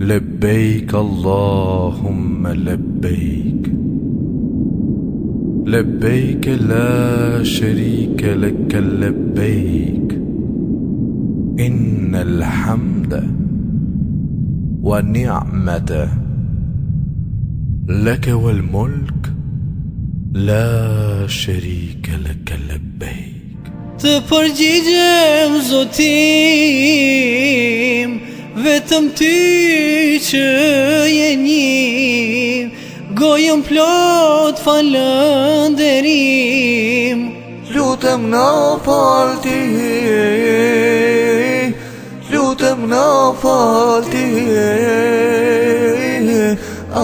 لبيك اللهم لبيك لبيك لا شريك لك لبيك إن الحمد والنعمة لك والملك لا شريك لك لبيك تفرجي زوتيم Vetëm ti që je një Gojëm plot falënderim Lutëm në falti Lutëm në falti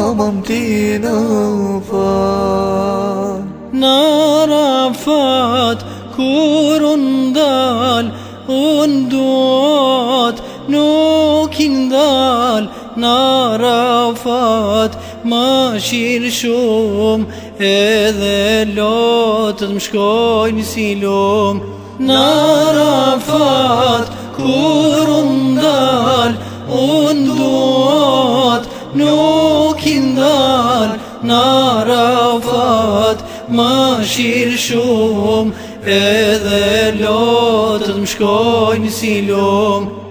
amëm ti në fal Në rafat kur dalë, Unë duat nuk kindal Në rafat më shirë shumë Edhe lotët më shkojnë si lumë Në rafat kur undal Unë duat nuk indal Në rafat më shirë shumë Edhe lotët më shkojnë si lumë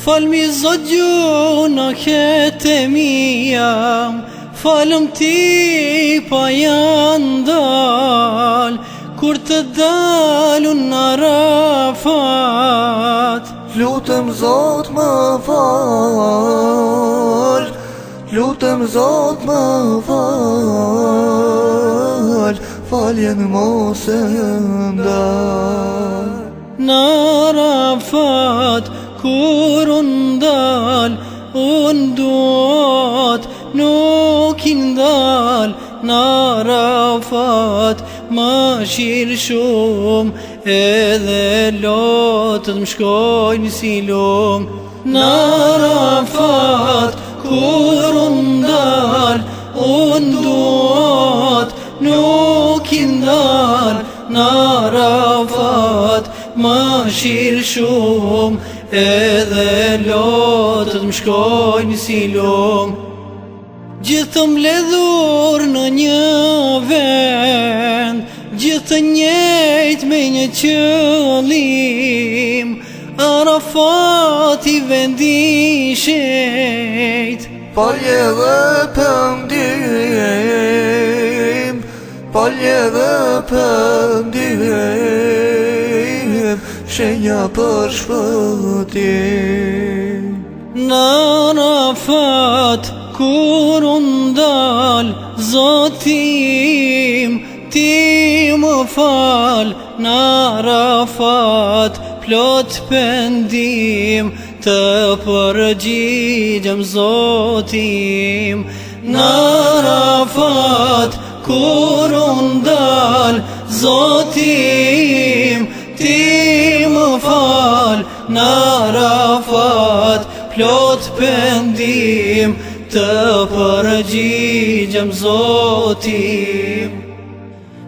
Falmi zëgju në këtë mi jam Falëm ti pa janë dal Kur të dalu në rafat Lutëm zot më fal Lutëm zot më fal Faljen mos e ndal Në rafat fal në rafat Më shirë shumë edhe lotët më shkojnë si lumë Në rafat kur unë dal unë duat nuk i ndal Në rafat më shirë shumë edhe lotët më shkojnë si lumë Gjithë mbledhur në një vend Gjithë njëjt me një qëllim Arafat i vendishejt Palje dhe pëndim Palje dhe pëndim Shenja për shpëtim Në Arafat kur zotim Ti më fal Në rafat Plot pëndim Të përgjigjëm zotim Në rafat Kur unë dal Zotim Ti më fal Në rafat Plot pëndim Të përgjigjem zotim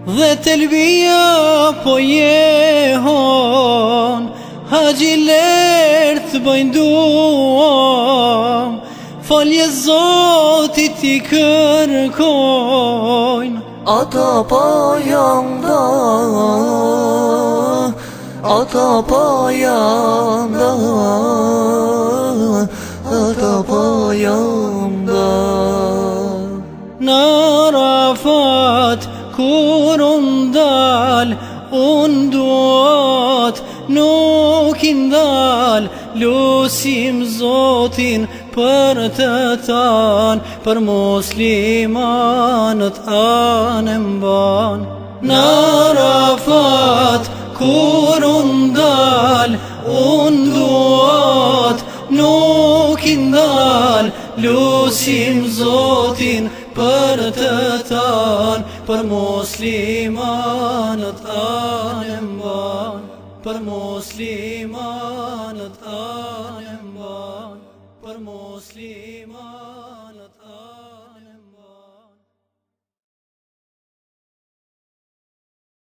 Dhe të lbija po jehon Hagji lërth bëjnduam Falje zotit i kërkojnë Ata pa po jam da Ata pa po jam kur unë dal, duat, nuk i ndal, lusim zotin për të tan, për muslimanët anë ban Në rafat, kur unë dal, duat, nuk i ndal, lusim zotin për të tan për musliman të tan mban për musliman të mban për musliman